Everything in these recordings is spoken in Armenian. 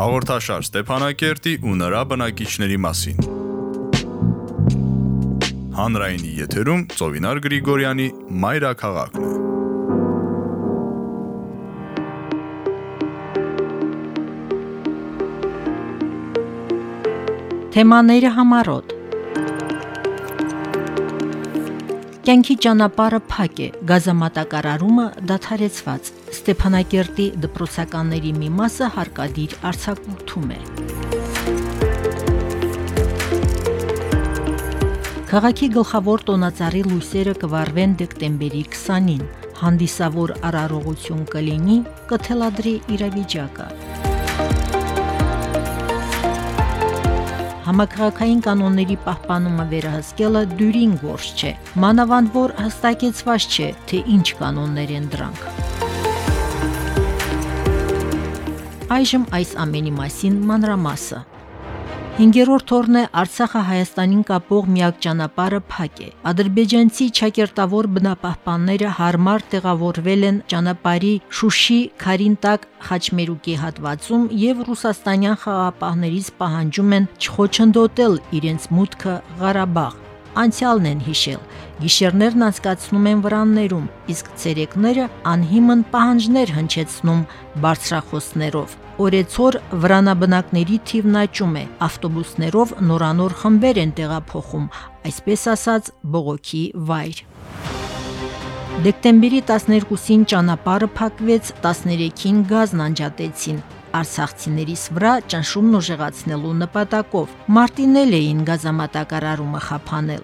Հաղորդաշար Ստեփանակերտի ու նրա բնակիչների մասին։ Հանրայինի եթերում Ծովինար Գրիգորյանի Մայրաքաղաքն է։ Թեմաները համառոտ Կյանքի ճանապարհը փակ է, գազամատակարարումը դադարեցված։ Ստեփանակերտի դպրոցականների մի մասը հարկադիր արցակուրդում է։ Քաղաքի գլխավոր տոնածառի լույսերը կվառվեն դեկտեմբերի 20-ին։ Հանդիսավոր արարողություն կլինի, կթելադրի իրավիճակը։ Համակարգային կանոնների պահպանումը վերահսկելը դյուրին գործ չէ։ Մանավանդ որ հստակեցված չէ, թե ինչ կանոններ են դրանք։ Այժմ այս ամենի մասին մանրամասը։ 5-րդ օրն է Արցախը Հայաստանին կապող միակ ճանապարհը փակ է։ Ադրբեջանցի ճակերտավոր բնապահպանները հարմար տեղավորվել են ճանապարհի Շուշի Խարինտակ Խաչմերուկի հատվածում եւ ռուսաստանյան խաղապահներից պահանջում են չխոչընդոտել իրենց մուտքը Ղարաբաղ անցյալն են հիշել։ Գիշերներն անցկացնում են վրաններում, իսկ ցերեկները անհիմն պահանջներ հնչեցնում բարձրախոսներով։ Օրեցօր վրանաբնակների թիվն աճում է, ավտոբուսներով նորանոր խմբեր են տեղափոխում, այսպես ասած բողոքի վայր։ Դեկտեմբերի 12-ին ճանապարհը փակվեց, 13-ին գազն անջատեցին արցախցիներիս վրա ճնշումն ուժեղացնելու նպատակով։ Մարտինել էին գազամատակարարումը խափանել։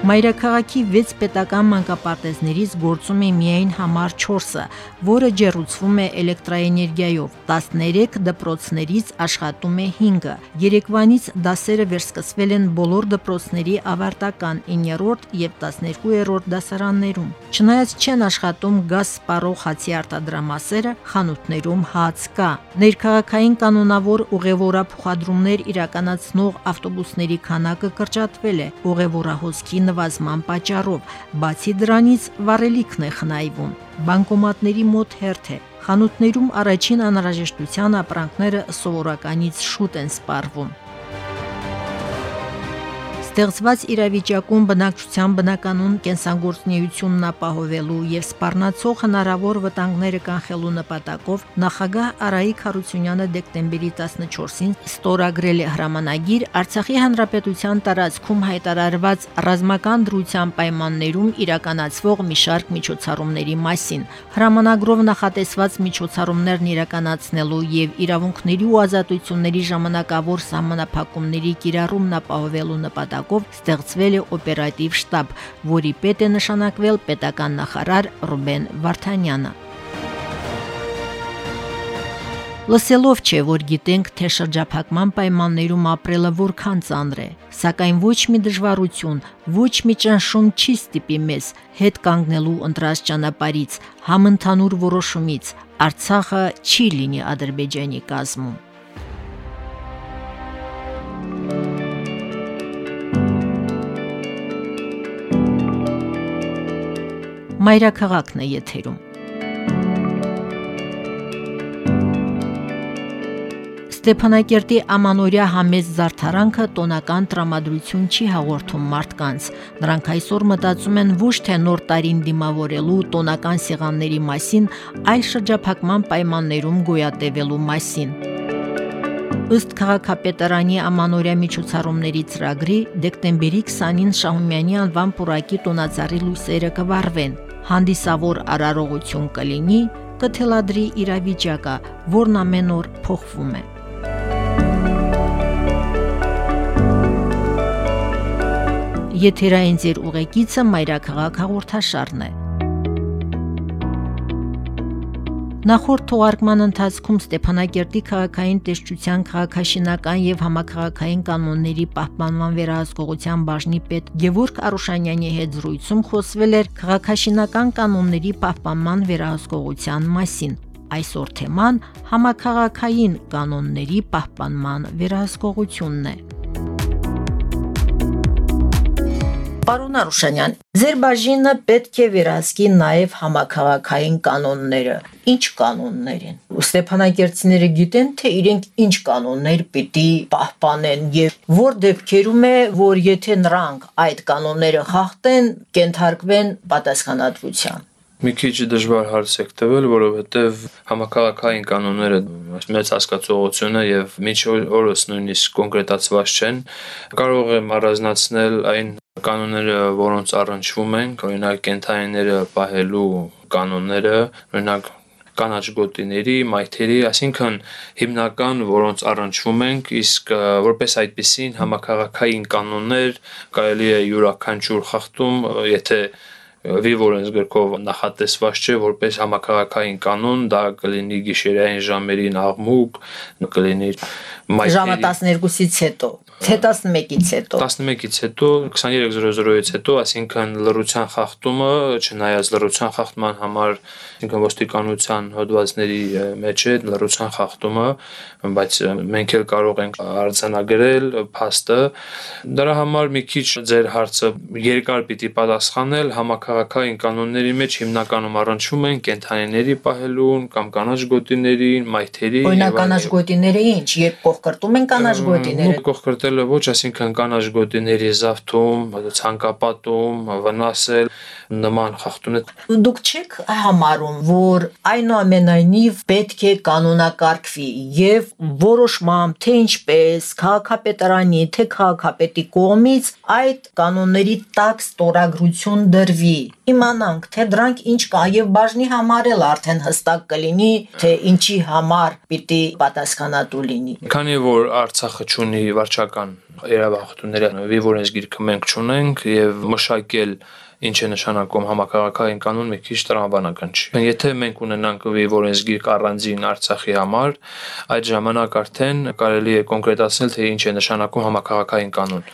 Մայրաքաղաքի 6 պետական մանկապարտեզներից գործում է միայն համար 4-ը, որը ջերուցվում է էլեկտրաէներգիայով։ 13 դպրոցներից աշխատում է 5-ը։ Երեկվանից դասերը վերսկսվել են բոլոր դպրոցների ավարտական 9-րդ եւ 12-րդ դասարաններում։ Չնայած չեն աշխատում գազ սպառող հացի արտադրամասերը, խանութներում հաց կա։ Ներքաղաքային կանոնավոր ուղևորափոխադրումներ իրականացնող ավտոբուսների քանակը կրճատվել է։ Ուղևորահոսքի նվազման պատճառով, բացի դրանից վառելիքն է խնայվում։ Բանկոմատների մոտ հերթ է։ Խանութներում առաջին անհրաժեշտության ապրանքները սովորականից շուտ են սպառվում։ Ստեղծված իրավիճակում բնակչության բնականոն կենսագործունեությունն ապահովելու եւ սպառնացող հնարավոր վտանգները կանխելու նպատակով նախագահ Արայիկ Հարությունյանը դեկտեմբերի 14-ին ստորագրել է հրամանագիր Արցախի հանրապետության տարածքում հայտարարված ռազմական դրության պայմաններում իրականացվող մի շարք միջոցառումների մասին։ Հրամանագրով նախատեսված միջոցառումներն իրականացնելու եւ իրավունքների ու ազատությունների ժամանակավոր սահմանափակումների կիրառումն ապահովելու նպատակով նպատակով ստեղծվել է օպերատիվ շտաբ, որի պետ է նշանակվել պետական նախարար Ռուբեն Վարդանյանը։ Լսելով չէ, որ գիտենք, թե շրջափակման պայմաններում ապրելը որքան ծանր է, սակայն ոչ մի դժվարություն, ոչ մի ճնշում չի ստիպի մեզ հետ կանգնելու ընտրած ճանապարից, համընդհանուր որոշումից։ Արցախը չի լինի Ադրբեջանի կազմում։ Մայրաքաղաքն է եթերում։ Ստեփանակերտի ամանորյա համեծ զարդարանքը տոնական տրամադրություն չի հաղորդում մարդկանց։ Նրանք այսօր մտածում են ոչ թե նոր տարին դիմավորելու տոնական սեղանների մասին, այլ շրջափակման պայմաններում գոյատևելու մասին։ Ըստ քաղաքապետարանի ամանորյա միջոցառումների ծրագրի դեկտեմբերի 20-ին Շահումյանի անվան պուրակի տոնածառի լույսերը կվառվեն հանդիսավոր արարողություն կլինի, կթելադրի իրավիճակը, որն ամեն օր փոխվում է։ Եթերային ձեր ուղեկիցը Մայրաքաղաք հաղորդաշարն է։ Նախորդ թողարկման ընթացքում Ստեփանակերտի քաղաքային տեսչության քաղաքաշինական եւ համակարգային կանոնների պահպանման վերահսկողության բաժնի պետ Գևորգ Արուշանյանի հետ զրույցում խոսվել էր քաղաքաշինական կանոնների պահպանման վերահսկողության մասին։ Այսօր թեման համակարգային կանոնների պահպանման վերահսկողությունն է։ Պարոն Արուշանյան, ձեր բաժինը պետք է վերահսկի նաև համակարգային կանոնները։ Ինչ կանոններ են։ Ստեփանակերտցիները գիտեն, թե իրենք ինչ կանոններ պիտի պահպանեն եւ որ դեպքերում է, որ եթե նրանք այդ կանոնները խախտեն, կենթարկվեն պատասխանատվության։ Մի քիչ դժվար հարց եք տվել, որովհետև համակարգային կանոնները մեծ հասկացողությունը եւ միչ օրս նույնիսկ կոնկրետացված չեն։ Կարող եմ առանձնացնել այն կանոնները, որոնց առնչվում են, օրինակ կենթայինները պահելու կանոնները, օրինակ կանաչ գոտիների, մայթերի, այսինքն հիմնական, որոնց առնչվում ենք, իսկ որպես այդպեսին համակարգային կանոններ կարելի է յուրաքանչյուր խախտում, եթե վիվորենս գրքով նախատեսված չէ որպես համակարգային կանոն, դա կլինի գիշերային ժամերին աղմուկ, կլինի մայթերի ժամը 12-ից հետո թե 11-ից հետո 11-ից հետո 23:00-ից հետո այսինքն լրության խախտումը չնայած լրության խախտման համար ինքն ոստիկանության հոդվածների մեջ է լրության խախտումը բայց մենք էլ կարող ենք արձանագրել փաստը դրա համար մի քիչ ձեր հարցը երկար պիտի պատասխանել համակարգային կանոնների մեջ հիմնականում առնչվում են կենթանիների պահելուն կամ կանաչ գոտիներին մայթերի օրինակ կանաչ գոտիները ինչ երբ կողքրտում են կանաչ գոտիները կողքրտել կոչելը ոչ, այսինքն կանաչ գոտիների զավթում, ցանկապատում, վնասել նման խախտումներ։ Դուք չեք համարում, որ այնուամենայնիվ պետք է կանոնակարգվի եւ որոշմամբ թե ինչպես քաղաքապետարանի, թե քաղաքապետի կողմից այդ կանոնների տակ ստորագրություն դրվի։ Իմանանք, թե դրանք ինչ կա եւ բաժնի համար էլ արդեն հստակ կլինի, թե ինչի համար պիտի պատասխանատու լինի։ Քանի որ Արցախը ունի վարչական իրական իրավախտունները վիվորենս գիրքը մենք ճունենք եւ մշակել ինչ է նշանակում համակարգային կանոն մի քիչ տրամաբանական չի։ Եթե մենք ունենանք որենսգիր առանձին Արցախի համար, այդ ժամանակ արդեն կարելի է կոնկրետացնել թե ինչ է նշանակում համակարգային կանոն։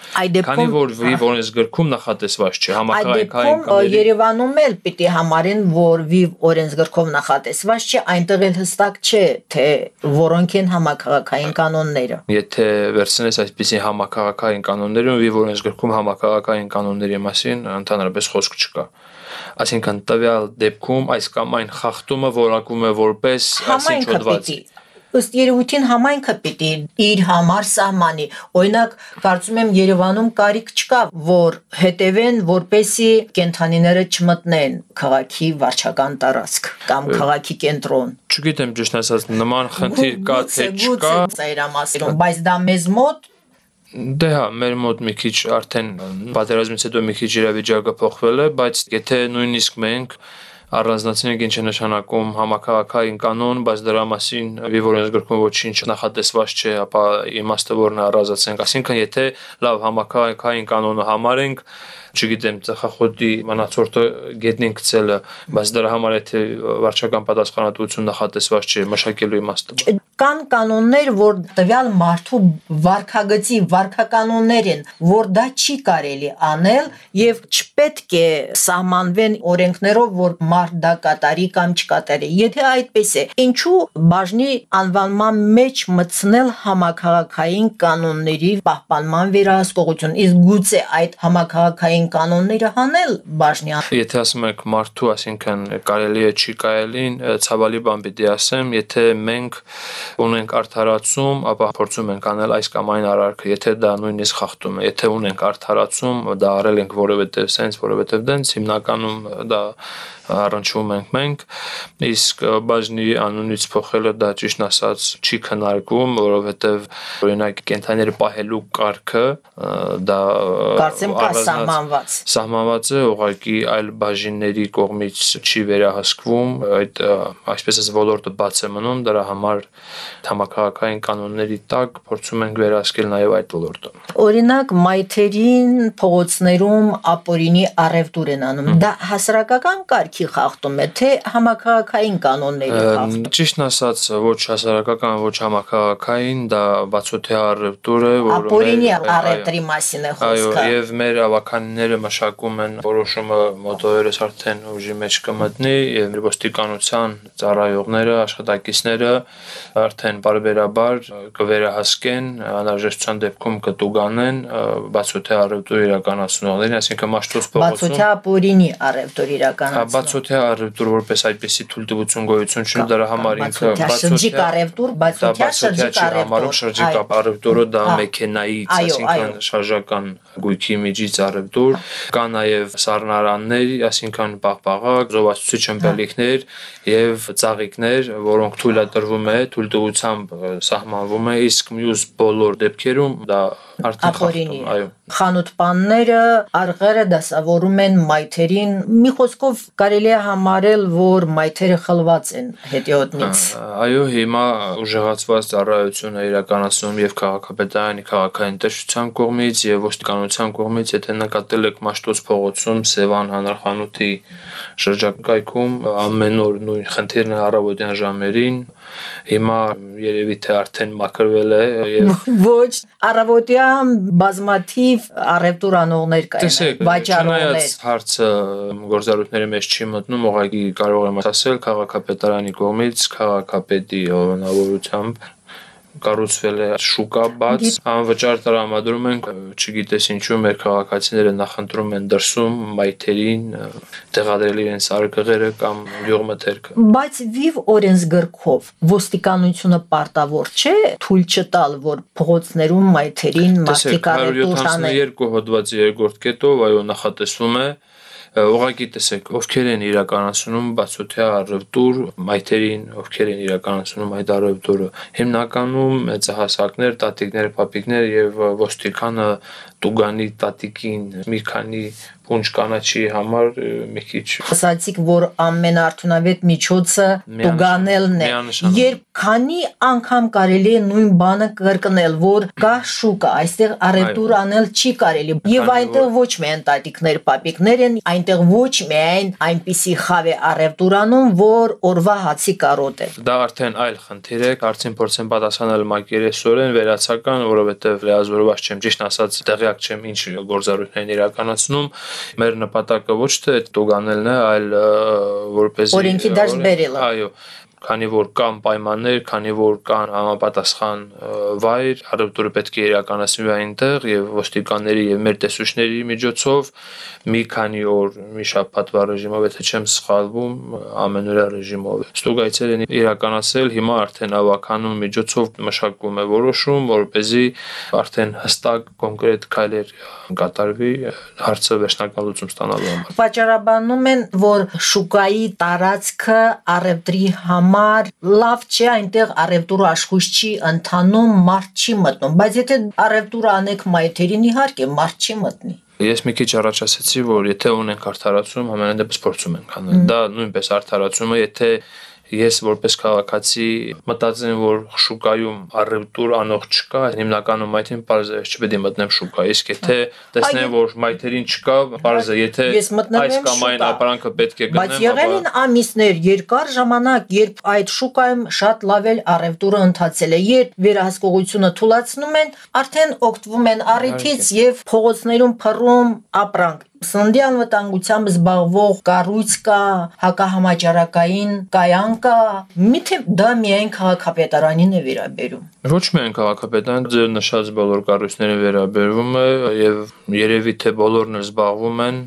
Քանի որ որենսգրքում նախատեսված չէ համակարգային կանոն։ Երևանում էլ պիտի համարեն, որ վիվ օրենսգրքով նախատեսված չէ, այնտեղ էլ հստակ չէ, թե որոնք են համակարգային կանոնները։ Եթե վերցնես այսպիսի համակարգային կանոնները, վիվ օրենսգրքում համակարգային կանոնների մասին ընդհանրապես խոսք չկա։ Այսինքն տվյալ դեպքում այս կամ այն խախտումը որակում է որպես այսինչ հոդված ըստ երևույթին համայնքը պիտի իր համար սահմանի։ Օրինակ, կարծում եմ Երևանում կարիք չկա, որ հետևեն, որպեսի կենթանիները չմտնեն քաղաքի վարչական տարածք կամ քաղաքի կենտրոն։ Չգիտեմ ճիշտ ասած նման խնդիր կա թե չկա։ Բայց դա մեզ մոտ Դե հա, մեր մոտ մի քիչ արդեն պատերազմից հետո մի քիչ իրավիճակը փոխվել է, բայց եթե նույնիսկ մենք առանձնացնենք ինչ է նշանակում համակարգային կանոն, բայց դրա մասին վիվորենս գրքում ոչինչ նախատեսված չէ, ապա իմաստը որն է առանձնացնենք, ասինքն եթե լավ համակարգային կանոնը համարենք, չգիտեմ, ծխախոտի մնացորդը գետնին գցելը, բայց դրա համար եթե վարչական պատասխանատվություն նախատեսված չէ, մշակելու իմաստը։ Կան կանոններ, որ տվյալ մարդու վարքագծի վարքականոններ են, որ դա չի կարելի անել եւ չպետք է սահմանվեն օրենքներով, որ մարդ դա կատարի կամ չկատարի։ Եթե այդպես է, ինչու բաժնի անվանման մեջ մտցնել համակարգային կանոնների պահպանման վերահսկողություն։ Իսկ գուցե այդ համակարգային են կանոնները հանել բաժնյան։ Եթե ասում եք մարդու, ասինքն կարելի է չի կարելին, ցավալի բան պիտի ասեմ, եթե մենք ունենք արդարացում, ապա փորձում ենք անել այս կամ այն արարքը, եթե դա նույնիսկ խախտում է, եթե ունենք արդարացում, դա արել ենք որևէտև sense, որևէտև դենց հիմնականում դա առնչվում ենք մենք, իսկ բաժնի անունից փոխելը դա ճիշտ ասած չի քննարկվում, որովհետև օրինակ կենթաները պահելու կարգը դա կարծեմ կա սահմանված։ Սահմանված է ուղղակի այլ բաժինների կողմից չի վերահսկվում, այդ այսպես ասած ոլորտը բաց է մնում, դրա համար համակարգային կանոնների տակ փորձում ենք վերահսկել նաև այդ ոլորտը։ Օրինակ մայթերին փողոցներում ապօրինի առևտուր են անում։ Դա հասարակական կարգ կարգի խախտում է, թե համակարգային կանոնների խախտում։ Ճիշտն ասած, ոչ հասարակական, ոչ համակարգային, դա բացօթյա առևտուր է, որը ապօրինի առևտրի մասին է խոսքը։ Այո, եւ մեր ավականների տնօրենները մշակում են որոշումը մոտորերս արդեն ուժի մեջ կմտնի եւ ոստիկանության ծառայողները, աշխատակիցները արդեն բարբերաբար կվերահասկեն, անհրաժեշտության դեպքում կտուգանեն բացօթյա առևտուր իրականացնողներին, այսինքն մաշտոց փողոցում Բացօթյա ապօրինի առևտուր իրականացնող։ Բացօթյա առևտուր որպես այդպեսի թույլտվություն գոյություն չունի, դրա համար ինքը բացօթյա առևտուր, բացօթյա շրջիկ առևտուր։ Շրջիկ առևտուրը դա մեքենայից, այսինքն շարժական գույքի միջից առևտուր, կա նաև սառնարաններ, այսինքն պաղպաղակ, զովացուցիչ ըմպելիքներ եւ ծաղիկներ, որոնք թույլատրվում է, թույլտվությամբ սահմանվում է, իսկ մյուս բոլոր դեպքերում դա այո խանութպանները արգերը դասավորում են մայթերին մի խոսքով կարելի է համարել որ մայթերը խլված են հետիոտնից այո հիմա ուժեղացված ծառայությունը իրականացնում եւ քաղաքապետարանի քաղաքային տեսչության կողմից եւ ոստիկանության կողմից եթե նկատել եք Մաշտոց փողոցում Սևան հանրախանութի շրջակայքում ամեն օր նույն խնդիրն է առավոտյան ժամերին հիմա երևի թե արդեն մաքրվել է եւ ոչ առավոտյան բազմաթիվ առևտուրանողներ կային վաճառողներ հարցը գործառույթների մեջ չի մտնում ուղղակի կարող եմ ասել քաղաքապետարանի կողմից քաղաքապետի հովանավորությամբ կառուցվել է շուկա բաց, անվճար տրամադրում ենք, չգիտես ինչու մեր քաղաքացիները նախընտրում են դրսում մայթերին տեղադրել իրենց արգղերը կամ յուղմթերքը։ Բայց վիվ օրենսգրքով ոստիկանությունը պարտավոր չէ թույլ չտալ, որ փողոցներում մայթերին մարդիկ առևտուր անեն։ 172 հոդվածի երկրորդ կետով այո նախատեսվում է ուղղակի տեսեք ովքեր են իրականացնում բացօթյա առևտուր մայթերին ովքեր են իրականացնում այդ առևտուրը հիմնականում մեծահասակներ տատիկներ պապիկներ եւ ոստիկանը տուգանի տատիկին մի քանի փունջ կանաչի համար մի քիչ ասացիք որ ամենաարդյունավետ միջոցը տուգանելն է երբ քանի անգամ կարելի է նույն բանը կրկնել որ կա շուկա այստեղ առևտուր անել չի կարելի եւ այնտեղ ոչ միայն տատիկներ պապիկներ են այնտեղ ոչ միայն այնպիսի խավ է առևտուր անում որ օրվա հացի կարոտ է դա արդեն այլ խնդիր է կարծին փորձեն պատասխանել մակերեսորեն վերացական որովհետեւ լեազորված չեմ ճիշտ ասած տեղյակ տեղյակ չեմ ինչ գործառույթներ իրականացնում։ Մեր նպատակը ոչ թե տուգանելն է, այլ որպեսզի Օրենքի դաշտ բերելը։ Այո, քանի որ կան պայմաններ, քանի որ կան համապատասխան վայր, առևտուրը պետք է իրականացվի այնտեղ եւ ոստիկանների եւ մեր տեսուչների միջոցով մի քանի օր, մի շաբաթվա ռեժիմով, եթե չեմ սխալվում, ամենօրյա ռեժիմով։ Ստուգայցեր են իրականացել, հիմա արդեն ավականում միջոցով մշակվում է որոշում, որ เป զի արդեն հստակ կոնկրետ քայլեր կատարվի հարցը վերջնական լուծում ստանալու համար։ Վաճառաբանում են, որ շուկայի տարածքը առևտրի համար համար լավ չէ այնտեղ առևտուր աշխույժ չի ընթանում, մարդ չի մտնում, բայց եթե առևտուր անեք մայթերին իհարկե մարդ չի մտնի։ Ես մի քիչ առաջ ասացի, որ եթե ունենք արդարացում, ամենանդեպս փորձում ենք անել։ Դա նույնպես արդարացումը, եթե ես որպես քաղաքացի մտածեմ, որ շուկայում առևտուր անող չկա, հիմնականում մայթին parze չպետք է մտնեմ շուկա։ Իսկ եթե տեսնեմ, որ մայթերին չկա, parze, եթե այս կամ այն ապրանքը պետք է գնեմ, բայց եղել են ամիսներ, երկար ժամանակ, երբ այդ շուկայում շատ լավ էլ առևտուրը ընթացել է, երբ վերահսկողությունը թույլաtsնում են, արդեն օգտվում են առիթից եւ փողոցներում փռում ապրանք Սննդի անվտանգությամբ զբաղվող կառույց կա, հակահամաճարակային կայան կա, միթե դա միայն քաղաքապետարանին է վերաբերում։ Ոչ միայն քաղաքապետարան, ձեր նշած բոլոր կառույցները վերաբերվում է եւ երևի թե բոլորն էլ զբաղվում են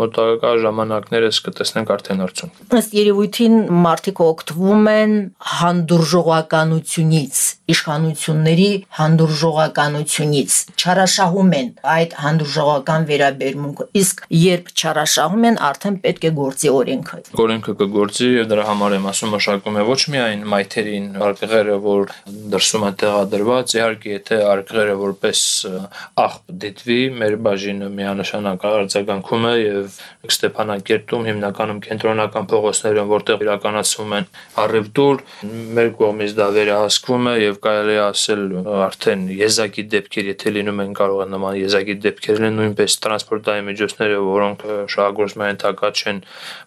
մոտակա ժամանակներս կտեսնենք արդեն արդյունք։ Ըստ երևույթին մարդիկ օգտվում են հանդուրժողականությունից, իշխանությունների հանդուրժողականությունից, չարաշահում են այդ հանդուրժողական վերաբերմունքը։ Իսկ երբ չարաշահում են, արդեն պետք է գործի օրենքը։ Օրենքը կգործի եւ դրա համար եմ ասում մշակում է ոչ միայն մայթերին արկղերը, որ դրսում է տեղադրված, իհարկե եթե արկղերը որպես աղբ դիտվի, մեր բաժինը միանշանակ արձագանքում է եւ եւ Ստեփանակերտում հիմնականում կենտրոնական փողոցներում, որտեղ իրականացվում են առևտուր, մեր կողմից դա վերահսկվում է եւ կարելի է ասել արդեն եզակի դեպքեր, եթե լինում են կարող են նման եզակի դեպքեր լինեն նույնպես տրանսպորտային միջոցները, որոնք շահագործման ենթակա չեն,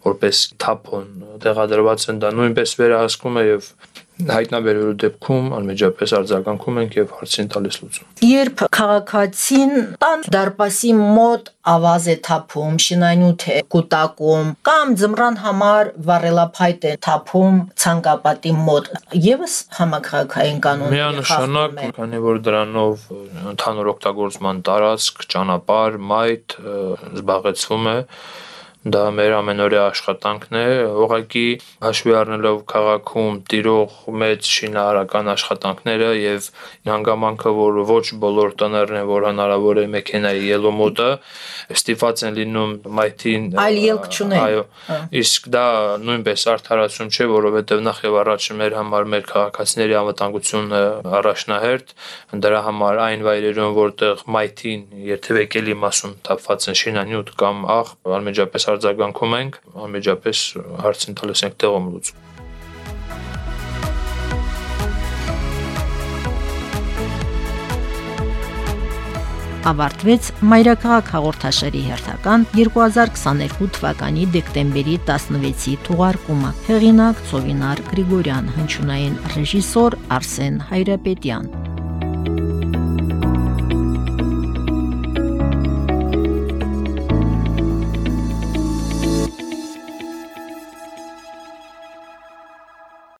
որպես թափոն տեղադրված են, դա նույնպես վերահսկվում է եւ հայտնաբերելու դեպքում անմիջապես արձագանքում ենք եւ հարցին տալիս լուծում։ Երբ քաղաքացին տան դարպասի մոտ ավազ է թափում, շինանյութ է կուտակում կամ ձմռան համար վառելափայտ է թափում ցանկապատի մոտ, եւս համակարգային կանոնների Միանշանակ, քանի որ դրանով ընդհանուր օգտագործման տարածք, ճանապարհ, մայթ զբաղեցվում է, դա մեր ամենօրյա աշխատանքն է ուղղակի հաշվի առնելով քաղաքում տիրող մեծ շինարարական աշխատանքները եւ հանգամանքը որ ոչ բոլոր տներն են որ հնարավոր է մեքենայի ելումոտը ստիփած են լինում մայթին այլ ելք չունեն այո իսկ դա նույնպես արդարացում չէ որովհետեւ նախ եւ առաջ մեր համար մեր քաղաքացիների անվտանգությունը առաջնահերթ դրա համար այն վայրերում որտեղ մայթին երթևեկելի մասում թափված են շինանյութ կամ աղ անմիջապես արձագանքում ենք, անմիջապես հարցին տալիս ենք տեղում լուծում։ ավարտվեց Մայրաքաղաք հաղորդաշարի հերթական 2022 թվականի դեկտեմբերի 16-ի թողարկումը։ Հեղինակ Ծովինար Գրիգորյան, հնչյունային ռեժիսոր Արսեն Հայրապետյան։